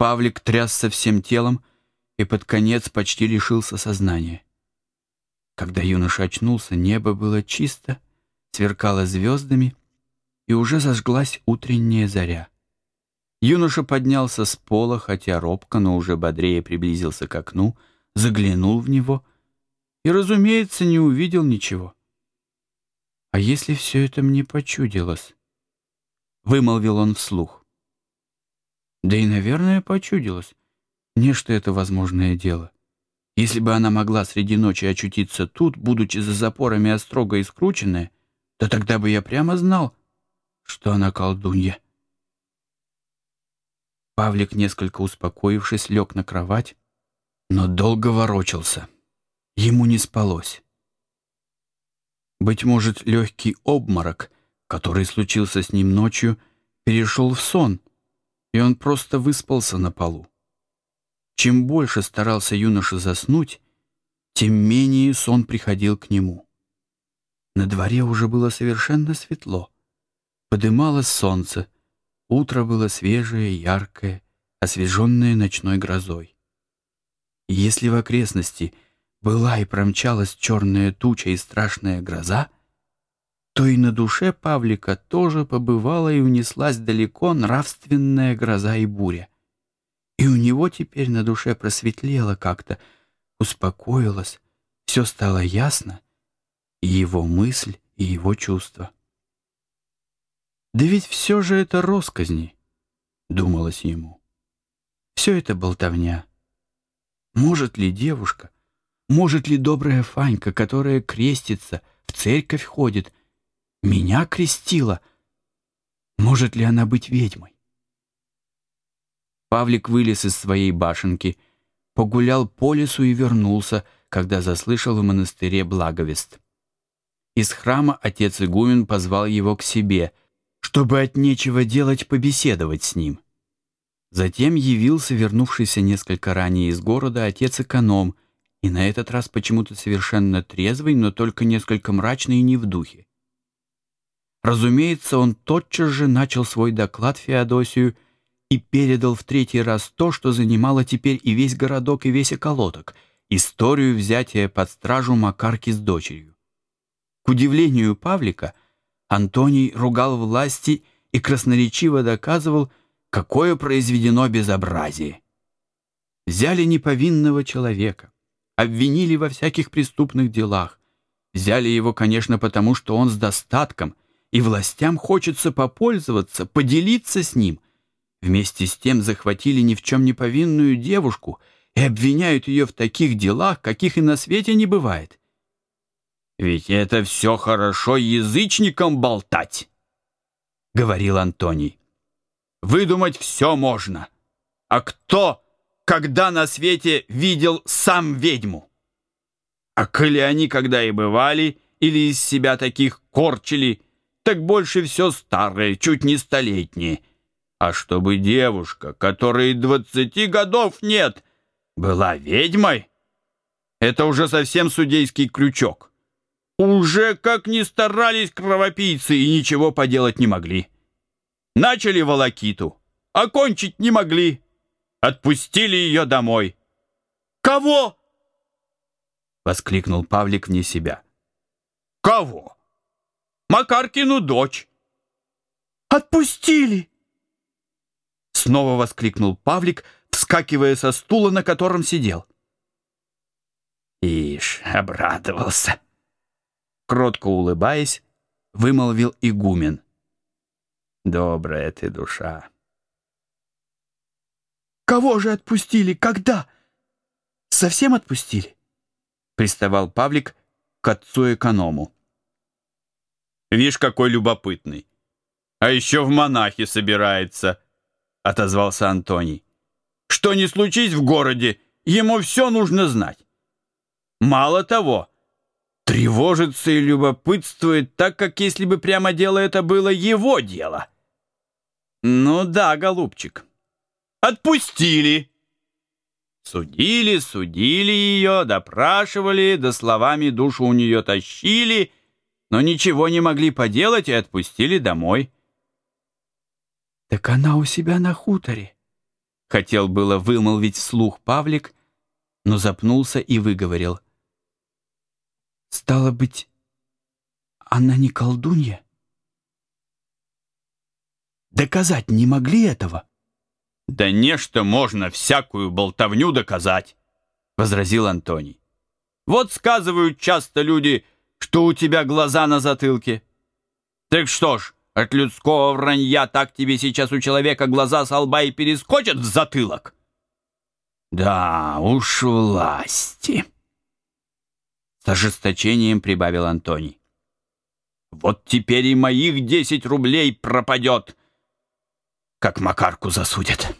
Павлик трясся всем телом и под конец почти лишился сознания. Когда юноша очнулся, небо было чисто, сверкало звездами, и уже зажглась утренняя заря. Юноша поднялся с пола, хотя робко, но уже бодрее приблизился к окну, заглянул в него и, разумеется, не увидел ничего. «А если все это мне почудилось?» — вымолвил он вслух. «Да и, наверное, почудилось. Нечто это возможное дело. Если бы она могла среди ночи очутиться тут, будучи за запорами острого и скрученная, то тогда бы я прямо знал, что она колдунья». Павлик, несколько успокоившись, лег на кровать, но долго ворочался. Ему не спалось. Быть может, легкий обморок, который случился с ним ночью, перешел в сон, и он просто выспался на полу. Чем больше старался юноша заснуть, тем менее сон приходил к нему. На дворе уже было совершенно светло. Подымалось солнце, утро было свежее, яркое, освеженное ночной грозой. И если в окрестности — была и промчалась черная туча и страшная гроза, то и на душе Павлика тоже побывала и унеслась далеко нравственная гроза и буря. И у него теперь на душе просветлело как-то, успокоилось, все стало ясно, и его мысль, и его чувства. «Да ведь все же это росказни», — думалось ему. «Все это болтовня. Может ли девушка...» Может ли добрая Фанька, которая крестится, в церковь ходит, меня крестила? Может ли она быть ведьмой? Павлик вылез из своей башенки, погулял по лесу и вернулся, когда заслышал в монастыре благовест. Из храма отец игумен позвал его к себе, чтобы от нечего делать побеседовать с ним. Затем явился вернувшийся несколько ранее из города отец-эконом — и на этот раз почему-то совершенно трезвый, но только несколько мрачный и не в духе. Разумеется, он тотчас же начал свой доклад Феодосию и передал в третий раз то, что занимало теперь и весь городок, и весь околоток — историю взятия под стражу Макарки с дочерью. К удивлению Павлика, Антоний ругал власти и красноречиво доказывал, какое произведено безобразие. Взяли неповинного человека, обвинили во всяких преступных делах. Взяли его, конечно, потому что он с достатком, и властям хочется попользоваться, поделиться с ним. Вместе с тем захватили ни в чем не повинную девушку и обвиняют ее в таких делах, каких и на свете не бывает. «Ведь это все хорошо язычникам болтать», — говорил Антоний. «Выдумать все можно. А кто когда на свете видел сам ведьму. А коли они когда и бывали, или из себя таких корчили, так больше все старое, чуть не столетнее. А чтобы девушка, которой двадцати годов нет, была ведьмой, это уже совсем судейский крючок. Уже как ни старались кровопийцы и ничего поделать не могли. Начали волокиту, окончить не могли. Отпустили ее домой. «Кого?» — воскликнул Павлик вне себя. «Кого?» «Макаркину дочь». «Отпустили!» Снова воскликнул Павлик, вскакивая со стула, на котором сидел. Ишь, обрадовался. Кротко улыбаясь, вымолвил игумен. «Добрая ты душа». Кого же отпустили? Когда? Совсем отпустили? Приставал Павлик к отцу-эконому. Вишь, какой любопытный. А еще в монахи собирается, отозвался Антоний. Что ни случись в городе, ему все нужно знать. Мало того, тревожится и любопытствует так, как если бы прямо дело это было его дело. Ну да, голубчик, Отпустили. Судили, судили ее, допрашивали, да словами душу у нее тащили, но ничего не могли поделать и отпустили домой. Так она у себя на хуторе. Хотел было вымолвить вслух Павлик, но запнулся и выговорил. «Стало быть, она не колдунья?» «Доказать не могли этого?» «Да нечто можно всякую болтовню доказать», — возразил Антоний. «Вот сказывают часто люди, что у тебя глаза на затылке. Так что ж, от людского вранья так тебе сейчас у человека глаза с лба и перескочат в затылок?» «Да уж власти!» С ожесточением прибавил Антоний. «Вот теперь и моих десять рублей пропадет, как Макарку засудят».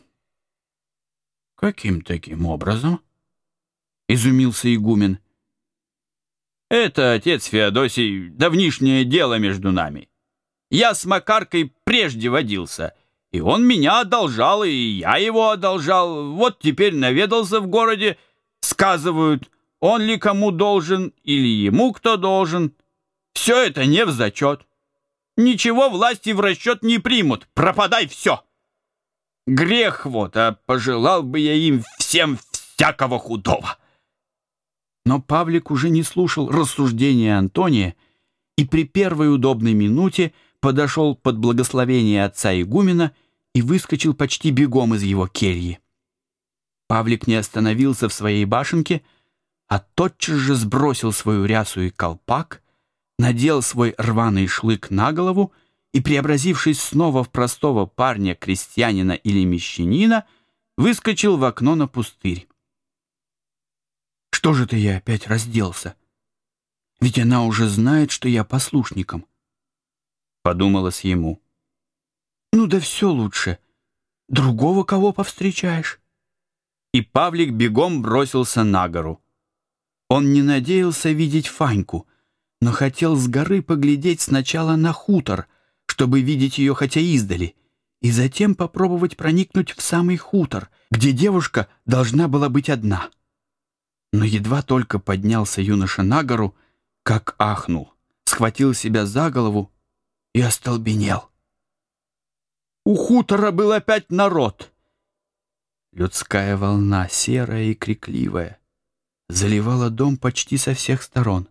«Каким таким образом?» — изумился игумен. «Это, отец Феодосий, давнишнее дело между нами. Я с Макаркой прежде водился, и он меня одолжал, и я его одолжал. Вот теперь наведался в городе, сказывают, он ли кому должен или ему кто должен. Все это не в зачет. Ничего власти в расчет не примут, пропадай все. Грех вот, а пожелал бы я им всем всякого худого. Но Павлик уже не слушал рассуждения Антония и при первой удобной минуте подошел под благословение отца игумена и выскочил почти бегом из его кельи. Павлик не остановился в своей башенке, а тотчас же сбросил свою рясу и колпак, надел свой рваный шлык на голову и, преобразившись снова в простого парня, крестьянина или мещанина, выскочил в окно на пустырь. «Что же ты я опять разделся? Ведь она уже знает, что я послушником. — подумалось ему. «Ну да все лучше. Другого кого повстречаешь?» И Павлик бегом бросился на гору. Он не надеялся видеть Фаньку, но хотел с горы поглядеть сначала на хутор, чтобы видеть ее хотя издали, и затем попробовать проникнуть в самый хутор, где девушка должна была быть одна. Но едва только поднялся юноша на гору, как ахнул, схватил себя за голову и остолбенел. У хутора был опять народ. Людская волна, серая и крикливая, заливала дом почти со всех сторон.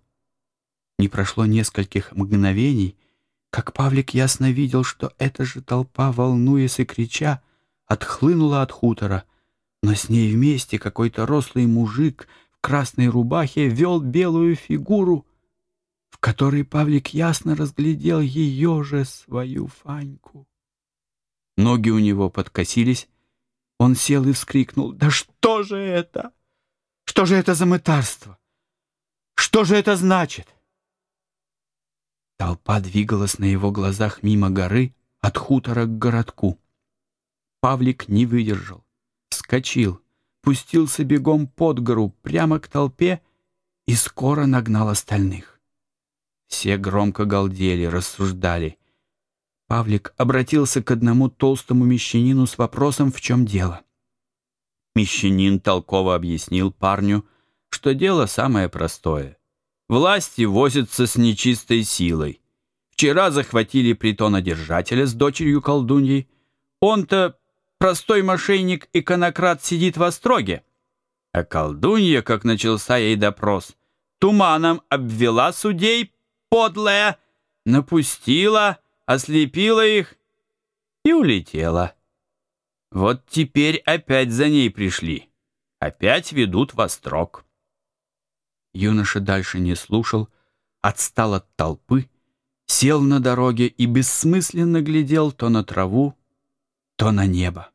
Не прошло нескольких мгновений, как Павлик ясно видел, что эта же толпа, волнуясь и крича, отхлынула от хутора, но с ней вместе какой-то рослый мужик красной рубахе вел белую фигуру в которой Павлик ясно разглядел ее же свою Фаньку. Ноги у него подкосились, он сел и вскрикнул. «Да что же это? Что же это за мытарство? Что же это значит?» Толпа двигалась на его глазах мимо горы от хутора к городку. Павлик не выдержал, вскочил, пустился бегом под гору прямо к толпе и скоро нагнал остальных. Все громко галдели, рассуждали. Павлик обратился к одному толстому мещанину с вопросом, в чем дело. Мещанин толково объяснил парню, что дело самое простое. Власти возятся с нечистой силой. Вчера захватили притонодержателя с дочерью колдуньей. Он-то, простой мошенник-иконократ, сидит в остроге. А колдунья, как начался ей допрос, туманом обвела судей, подлая, напустила, ослепила их и улетела. Вот теперь опять за ней пришли, опять ведут во строк. Юноша дальше не слушал, отстал от толпы, сел на дороге и бессмысленно глядел то на траву, то на небо.